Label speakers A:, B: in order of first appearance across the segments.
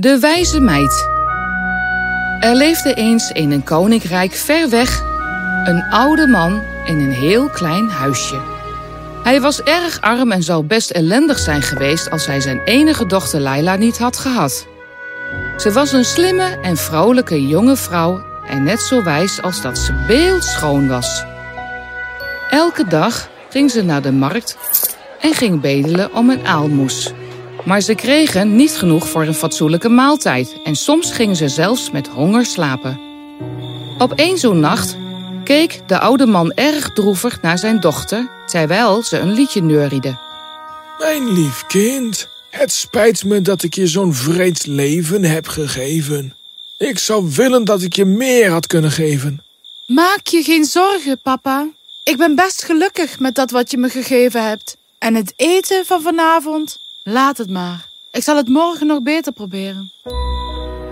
A: De wijze meid. Er leefde eens in een koninkrijk ver weg een oude man in een heel klein huisje. Hij was erg arm en zou best ellendig zijn geweest als hij zijn enige dochter Laila niet had gehad. Ze was een slimme en vrolijke jonge vrouw en net zo wijs als dat ze beeldschoon was. Elke dag ging ze naar de markt en ging bedelen om een aalmoes. Maar ze kregen niet genoeg voor een fatsoenlijke maaltijd en soms gingen ze zelfs met honger slapen. Op één zo'n nacht keek de oude man erg droevig naar zijn dochter terwijl ze een liedje neuriede.
B: Mijn lief kind, het spijt me dat ik je zo'n vreed leven heb gegeven. Ik zou willen dat ik je meer had kunnen geven.
C: Maak je geen zorgen, papa. Ik ben best gelukkig met dat wat je me gegeven hebt. En het eten van vanavond, laat het maar. Ik zal het morgen nog beter proberen.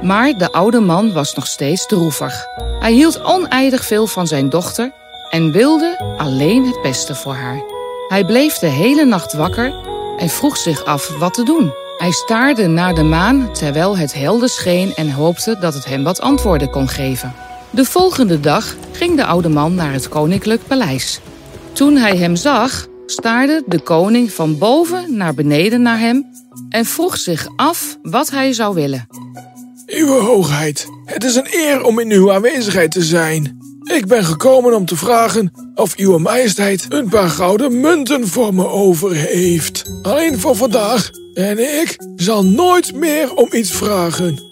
A: Maar de oude man was nog steeds droevig. Hij hield oneindig veel van zijn dochter en wilde alleen het beste voor haar. Hij bleef de hele nacht wakker en vroeg zich af wat te doen. Hij staarde naar de maan terwijl het helder scheen en hoopte dat het hem wat antwoorden kon geven. De volgende dag ging de oude man naar het koninklijk paleis. Toen hij hem zag, staarde de koning van boven naar beneden naar hem en vroeg zich af wat hij zou willen.
B: Uwe hoogheid, het is een eer om in uw aanwezigheid te zijn. Ik ben gekomen om te vragen of uw majesteit een paar gouden munten voor me over heeft. Alleen voor vandaag. En ik zal nooit meer om iets vragen.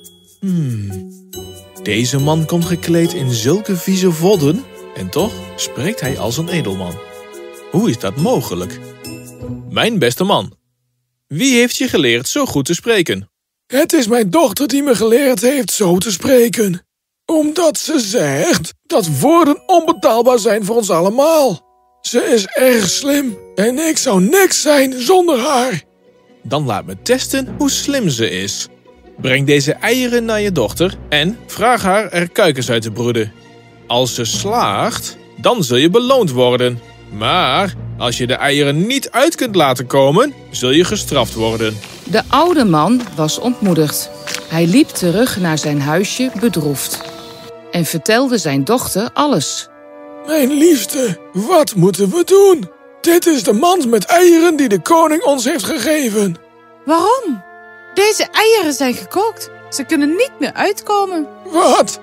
D: Deze man komt gekleed in zulke vieze vodden en toch spreekt hij als een edelman. Hoe is dat mogelijk? Mijn beste man, wie heeft je geleerd zo goed te spreken?
B: Het is mijn dochter die me geleerd heeft zo te spreken. Omdat ze zegt dat woorden onbetaalbaar zijn voor ons allemaal. Ze is erg slim en ik zou niks zijn zonder haar.
D: Dan laat me testen hoe slim ze is. Breng deze eieren naar je dochter en vraag haar er kuikens uit te broeden. Als ze slaagt, dan zul je beloond worden. Maar als je de eieren niet uit kunt laten komen, zul je gestraft worden.
A: De oude man was ontmoedigd. Hij liep terug naar zijn huisje bedroefd en vertelde zijn dochter alles.
B: Mijn liefste, wat moeten we doen? Dit is de mand met eieren die de koning ons heeft gegeven.
C: Waarom? Deze eieren zijn gekookt. Ze kunnen niet meer uitkomen.
B: Wat?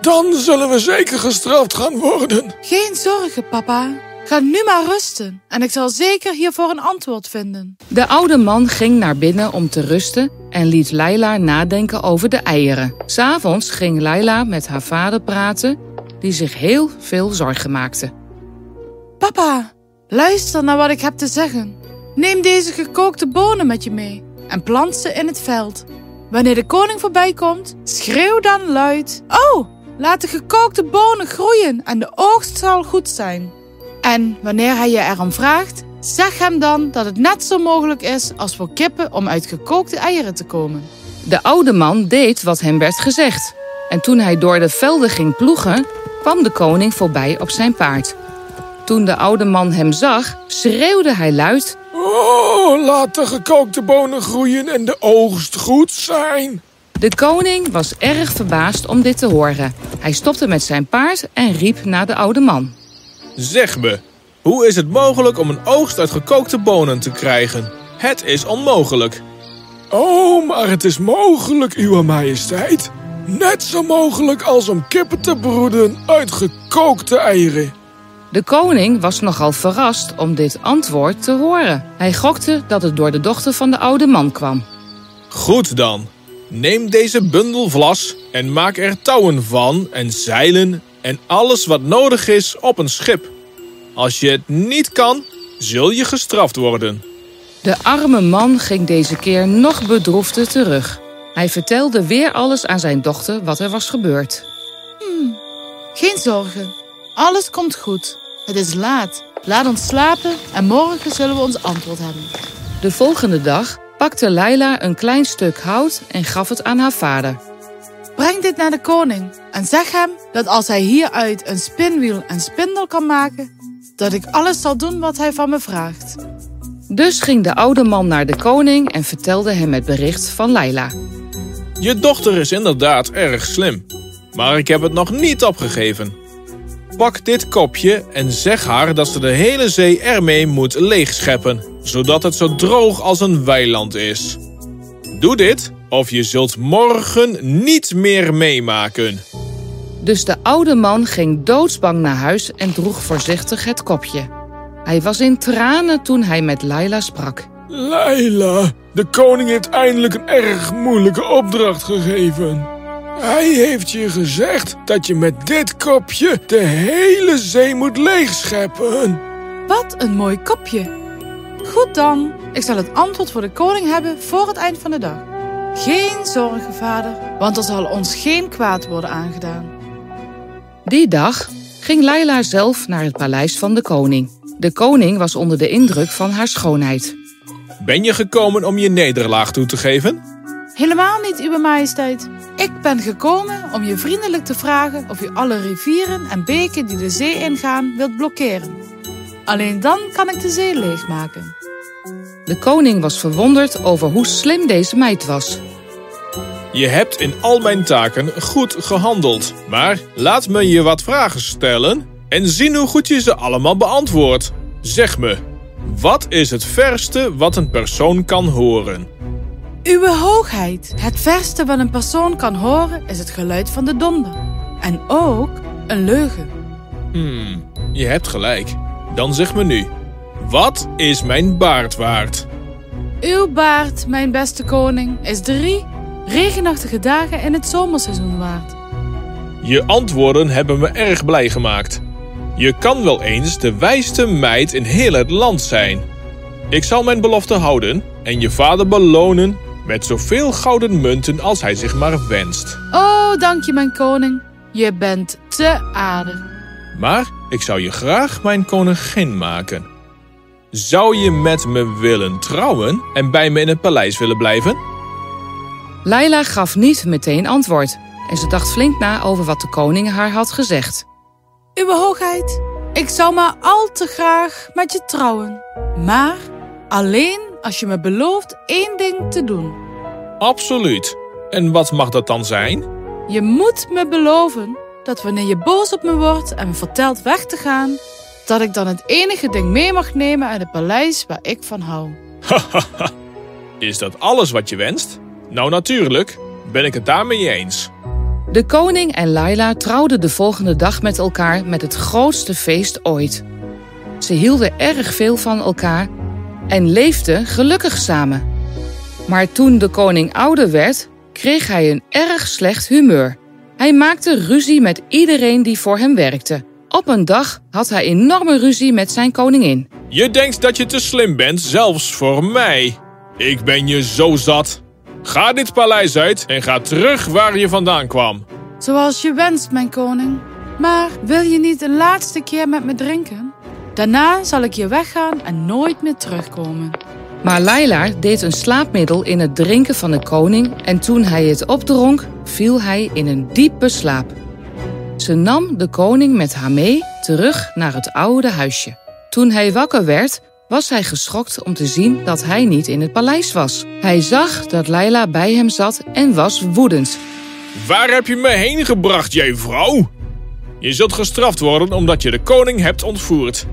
B: Dan zullen we zeker gestraft gaan worden.
C: Geen zorgen, papa. Ga nu maar rusten en ik zal zeker hiervoor een antwoord vinden.
A: De oude man ging naar binnen om te rusten en liet Laila nadenken over de eieren. S'avonds ging Laila met haar vader praten, die zich heel veel zorgen maakte.
C: Papa, luister naar wat ik heb te zeggen. Neem deze gekookte bonen met je mee en plant ze in het veld. Wanneer de koning voorbij komt, schreeuw dan luid: Oh, laat de gekookte bonen groeien en de oogst zal goed zijn. En wanneer hij je erom vraagt, zeg hem dan dat het net zo mogelijk is als voor kippen om uit gekookte eieren te komen.
A: De oude man deed wat hem werd gezegd. En toen hij door de velden ging ploegen, kwam de koning voorbij op zijn paard. Toen de oude man hem zag, schreeuwde hij luid:
B: Oh, laat de gekookte bonen groeien en de oogst goed zijn.
A: De koning was erg verbaasd om dit te horen. Hij stopte met zijn paard en riep naar de oude man.
D: Zeg me, hoe is het mogelijk om een oogst uit gekookte bonen te krijgen? Het is onmogelijk.
B: Oh, maar het is mogelijk, uw majesteit. Net zo mogelijk als om kippen te broeden uit gekookte eieren.
A: De koning was nogal verrast om dit antwoord te horen. Hij gokte dat het door de dochter van de oude man kwam.
D: Goed dan. Neem deze bundel vlas en maak er touwen van en zeilen en alles wat nodig is op een schip. Als je het niet kan, zul je gestraft worden.
A: De arme man ging deze keer nog bedroefder terug. Hij vertelde weer alles aan zijn dochter wat er was gebeurd.
C: Geen zorgen, alles komt goed. Het is laat. Laat ons slapen en morgen zullen we ons antwoord hebben.
A: De volgende dag pakte Laila een klein stuk hout en gaf het aan haar vader.
C: Breng dit naar de koning en zeg hem dat als hij hieruit een spinwiel en spindel kan maken, dat ik alles zal doen wat hij van me vraagt.
A: Dus ging de oude man naar de koning en vertelde hem het bericht van Laila.
D: Je dochter is inderdaad erg slim. Maar ik heb het nog niet opgegeven. Pak dit kopje en zeg haar dat ze de hele zee ermee moet leegscheppen, zodat het zo droog als een weiland is. Doe dit of je zult morgen niet meer meemaken.
A: Dus de oude man ging doodsbang naar huis en droeg voorzichtig het kopje. Hij was in tranen toen hij met Laila sprak.
B: Laila, de koning heeft eindelijk een erg moeilijke opdracht gegeven. Hij heeft je gezegd dat je met dit kopje de hele zee moet leegscheppen.
C: Wat een mooi kopje. Goed dan, ik zal het antwoord voor de koning hebben voor het eind van de dag. Geen zorgen, vader, want er zal ons geen kwaad worden aangedaan.
A: Die dag ging Laila zelf naar het paleis van de koning. De koning was onder de indruk van haar schoonheid.
D: Ben je gekomen om je nederlaag toe te geven?
C: Helemaal niet, uw majesteit. Ik ben gekomen om je vriendelijk te vragen of u alle rivieren en beken die de zee ingaan wilt blokkeren. Alleen dan kan ik de zee leegmaken.
A: De koning was verwonderd over hoe slim deze meid was.
D: Je hebt in al mijn taken goed gehandeld. Maar laat me je wat vragen stellen en zien hoe goed je ze allemaal beantwoordt. Zeg me, wat is het verste wat een persoon kan horen?
C: Uwe hoogheid, het verste wat een persoon kan horen is het geluid van de donder. En ook een leugen.
D: Hmm, je hebt gelijk. Dan zeg me nu, wat is mijn baard waard?
C: Uw baard, mijn beste koning, is drie regenachtige dagen in het zomerseizoen waard.
D: Je antwoorden hebben me erg blij gemaakt. Je kan wel eens de wijste meid in heel het land zijn. Ik zal mijn belofte houden en je vader belonen met zoveel gouden munten als hij zich maar wenst.
C: Oh, dank je, mijn koning. Je bent te aardig.
D: Maar ik zou je graag mijn koningin maken. Zou je met me willen trouwen en bij me in het paleis willen blijven?
A: Laila gaf niet meteen antwoord en ze dacht flink na over wat de koning haar had gezegd.
C: Uwe hoogheid, ik zou maar al te graag met je trouwen. Maar alleen als je me belooft één ding te doen.
D: Absoluut. En wat mag dat dan zijn?
C: Je moet me beloven dat wanneer je boos op me wordt en me vertelt weg te gaan, dat ik dan het enige ding mee mag nemen uit het paleis waar ik van hou.
D: Is dat alles wat je wenst? Nou natuurlijk, ben ik het daarmee eens.
A: De koning en Laila trouwden de volgende dag met elkaar met het grootste feest ooit. Ze hielden erg veel van elkaar en leefden gelukkig samen. Maar toen de koning ouder werd, kreeg hij een erg slecht humeur. Hij maakte ruzie met iedereen die voor hem werkte. Op een dag had hij enorme ruzie met zijn koningin.
D: Je denkt dat je te slim bent, zelfs voor mij. Ik ben je zo zat. Ga dit paleis uit en ga terug waar je vandaan kwam.
C: Zoals je wenst, mijn koning. Maar wil je niet een laatste keer met me drinken? Daarna zal ik hier weggaan en nooit meer terugkomen.
A: Maar Laila deed een slaapmiddel in het drinken van de koning en toen hij het opdronk, viel hij in een diepe slaap. Ze nam de koning met haar mee terug naar het oude huisje. Toen hij wakker werd, was hij geschokt om te zien dat hij niet in het paleis was. Hij zag dat Laila bij hem zat en was woedend.
D: Waar heb je me heen gebracht, jij vrouw? Je zult gestraft worden omdat je de koning hebt ontvoerd.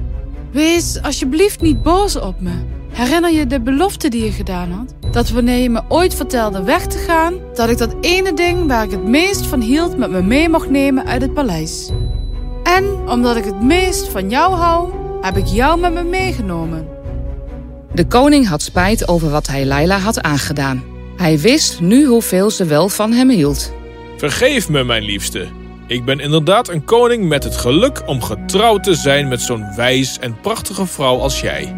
C: Wees alsjeblieft niet boos op me. Herinner je de belofte die je gedaan had? Dat wanneer je me ooit vertelde weg te gaan, dat ik dat ene ding waar ik het meest van hield met me mee mocht nemen uit het paleis. En omdat ik het meest van jou hou, heb ik jou met me meegenomen.
A: De koning had spijt over wat hij Laila had aangedaan. Hij wist nu hoeveel ze wel van hem hield.
D: Vergeef me, mijn liefste. Ik ben inderdaad een koning met het geluk om getrouwd te zijn met zo'n wijs en prachtige vrouw als jij.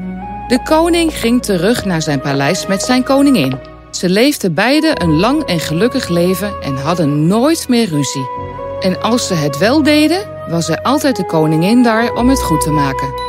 A: De koning ging terug naar zijn paleis met zijn koningin. Ze leefden beiden een lang en gelukkig leven en hadden nooit meer ruzie. En als ze het wel deden, was er altijd de koningin daar om het goed te maken.